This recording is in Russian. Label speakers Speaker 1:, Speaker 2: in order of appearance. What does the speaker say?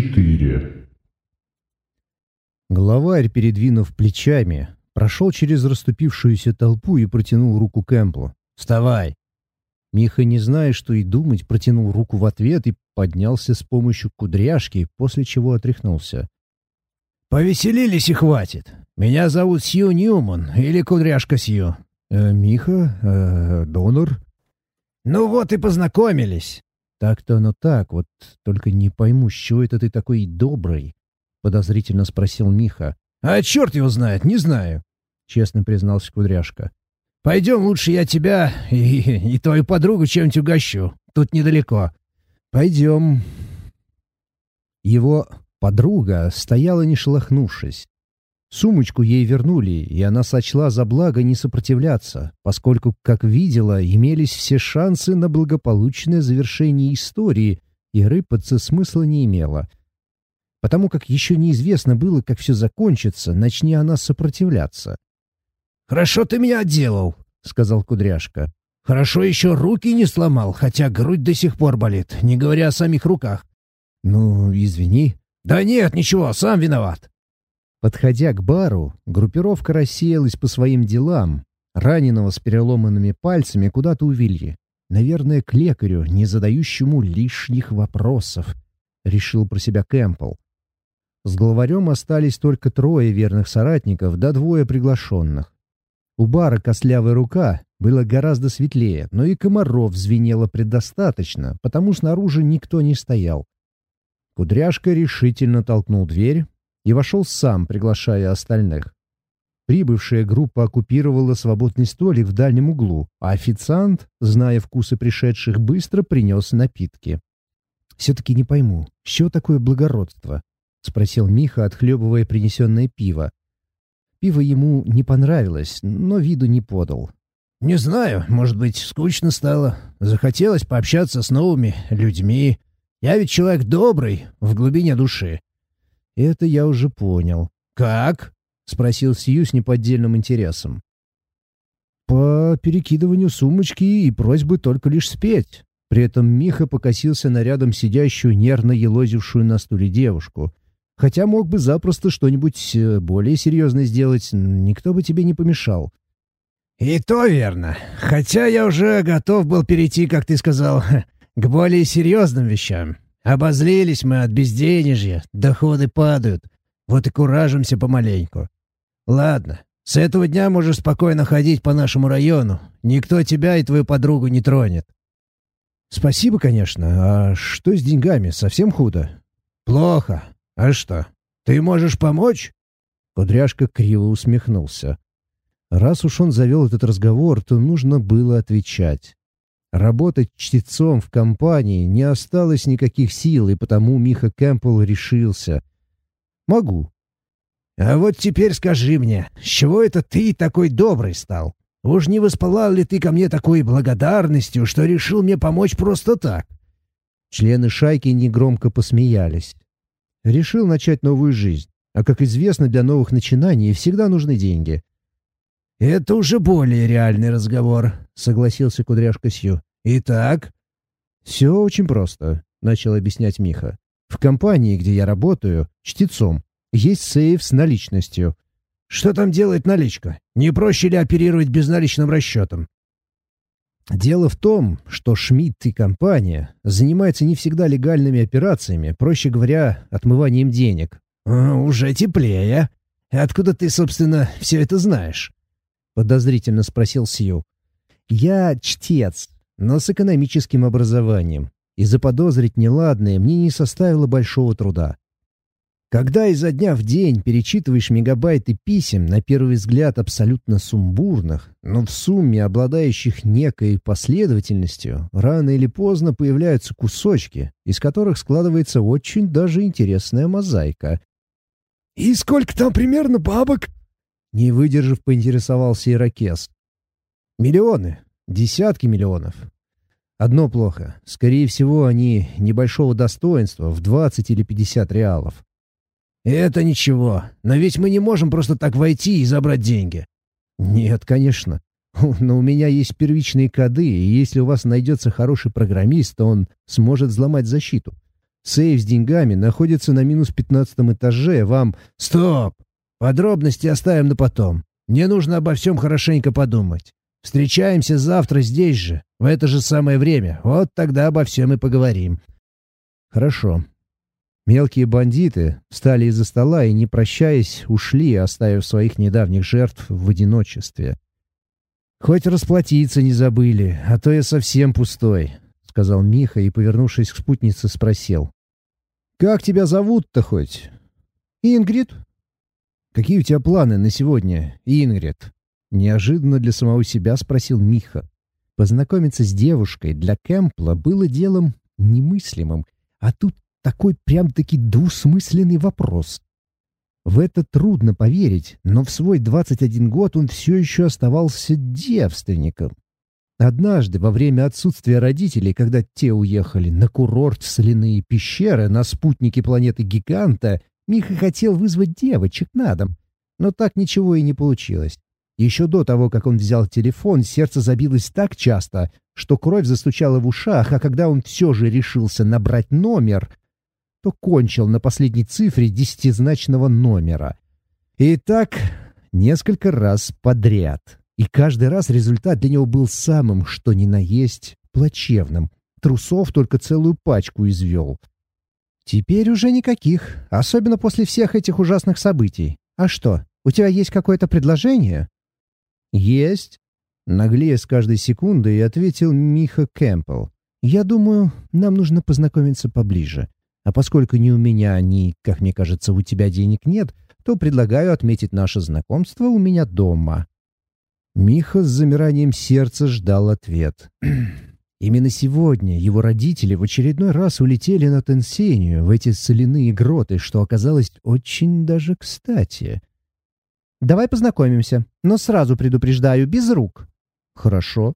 Speaker 1: 4
Speaker 2: Главарь, передвинув плечами, прошел через расступившуюся толпу и протянул руку Кэмплу. «Вставай!» Миха, не зная, что и думать, протянул руку в ответ и поднялся с помощью кудряшки, после чего отряхнулся. «Повеселились и хватит. Меня зовут Сью Ньюман, или Кудряшка Сью». Э, «Миха? Э, донор?» «Ну вот и познакомились». «Так-то оно так, вот только не пойму, с чего это ты такой добрый?» — подозрительно спросил Миха. «А черт его знает, не знаю», — честно признался Кудряшка. «Пойдем лучше я тебя и, и твою подругу чем-нибудь угощу. Тут недалеко». «Пойдем». Его подруга стояла не шелохнувшись. Сумочку ей вернули, и она сочла за благо не сопротивляться, поскольку, как видела, имелись все шансы на благополучное завершение истории, и рыпаться смысла не имело. Потому как еще неизвестно было, как все закончится, начни она сопротивляться. «Хорошо ты меня отделал», — сказал Кудряшка. «Хорошо еще руки не сломал, хотя грудь до сих пор болит, не говоря о самих руках». «Ну, извини». «Да нет, ничего, сам виноват». Подходя к бару, группировка рассеялась по своим делам. Раненого с переломанными пальцами куда-то увели. Наверное, к лекарю, не задающему лишних вопросов, — решил про себя Кэмпбелл. С главарем остались только трое верных соратников да двое приглашенных. У бара костлявая рука было гораздо светлее, но и комаров звенело предостаточно, потому снаружи никто не стоял. Кудряшка решительно толкнул дверь, и вошел сам, приглашая остальных. Прибывшая группа оккупировала свободный столик в дальнем углу, а официант, зная вкусы пришедших, быстро принес напитки. «Все-таки не пойму, чего такое благородство?» — спросил Миха, отхлебывая принесенное пиво. Пиво ему не понравилось, но виду не подал. «Не знаю, может быть, скучно стало. Захотелось пообщаться с новыми людьми. Я ведь человек добрый, в глубине души. Это я уже понял. «Как?» — спросил Сью с неподдельным интересом. «По перекидыванию сумочки и просьбы только лишь спеть». При этом Миха покосился на рядом сидящую, нервно елозившую на стуле девушку. Хотя мог бы запросто что-нибудь э, более серьезное сделать, никто бы тебе не помешал. «И то верно. Хотя я уже готов был перейти, как ты сказал, к более серьезным вещам. Обозлились мы от безденежья, доходы падают. Вот и куражимся помаленьку. Ладно, с этого дня можешь спокойно ходить по нашему району. Никто тебя и твою подругу не тронет. Спасибо, конечно. А что с деньгами? Совсем худо? Плохо. А что? Ты можешь помочь? Кудряшка криво усмехнулся. Раз уж он завел этот разговор, то нужно было отвечать. Работать чтецом в компании не осталось никаких сил, и потому Миха Кэмпбелл решился. «Могу». «А вот теперь скажи мне, с чего это ты такой добрый стал? Уж не воспалал ли ты ко мне такой благодарностью, что решил мне помочь просто так?» Члены шайки негромко посмеялись. Решил начать новую жизнь. А, как известно, для новых начинаний всегда нужны деньги. «Это уже более реальный разговор», — согласился Кудряшка Сью. «Итак?» «Все очень просто», — начал объяснять Миха. «В компании, где я работаю, чтецом, есть сейф с наличностью». «Что там делает наличка? Не проще ли оперировать безналичным расчетом?» Дело в том, что Шмидт и компания занимаются не всегда легальными операциями, проще говоря, отмыванием денег. «А, «Уже теплее. Откуда ты, собственно, все это знаешь?» Подозрительно спросил Сью. «Я чтец, но с экономическим образованием, и заподозрить неладное мне не составило большого труда. Когда изо дня в день перечитываешь мегабайты писем, на первый взгляд абсолютно сумбурных, но в сумме обладающих некой последовательностью, рано или поздно появляются кусочки, из которых складывается очень даже интересная мозаика. «И сколько там примерно бабок?» Не выдержав, поинтересовался Иракес. «Миллионы. Десятки миллионов. Одно плохо. Скорее всего, они небольшого достоинства, в 20 или 50 реалов. «Это ничего. Но ведь мы не можем просто так войти и забрать деньги». «Нет, конечно. Но у меня есть первичные коды, и если у вас найдется хороший программист, то он сможет взломать защиту. Сейф с деньгами находится на минус пятнадцатом этаже. Вам...
Speaker 1: Стоп! Подробности оставим на потом. Мне нужно обо всем хорошенько подумать. Встречаемся завтра здесь же, в это же самое время. Вот тогда обо всем и поговорим.
Speaker 2: Хорошо. Мелкие бандиты встали из-за стола и, не прощаясь, ушли, оставив своих недавних жертв в одиночестве. «Хоть расплатиться не забыли, а то я совсем пустой», — сказал Миха и, повернувшись к спутнице, спросил. «Как тебя зовут-то хоть?» «Ингрид». «Какие у тебя планы на сегодня, Ингрид?» Неожиданно для самого себя спросил Миха. Познакомиться с девушкой для Кэмпла было делом немыслимым, а тут такой прям-таки двусмысленный вопрос. В это трудно поверить, но в свой 21 год он все еще оставался девственником. Однажды, во время отсутствия родителей, когда те уехали на курорт соляные пещеры на спутнике планеты-гиганта, Миха хотел вызвать девочек на дом, но так ничего и не получилось. Еще до того, как он взял телефон, сердце забилось так часто, что кровь застучала в ушах, а когда он все же решился набрать номер, то кончил на последней цифре десятизначного номера. И так несколько раз подряд. И каждый раз результат для него был самым, что ни на есть, плачевным. Трусов только целую пачку извел. Теперь уже никаких, особенно после всех этих ужасных событий. А что, у тебя есть какое-то предложение? «Есть», — наглее с каждой секундой ответил Миха Кэмпбелл. «Я думаю, нам нужно познакомиться поближе. А поскольку ни у меня, ни, как мне кажется, у тебя денег нет, то предлагаю отметить наше знакомство у меня дома». Миха с замиранием сердца ждал ответ. Именно сегодня его родители в очередной раз улетели на Тенсению, в эти соляные гроты, что оказалось очень даже кстати. Давай познакомимся, но сразу предупреждаю, без рук». «Хорошо»,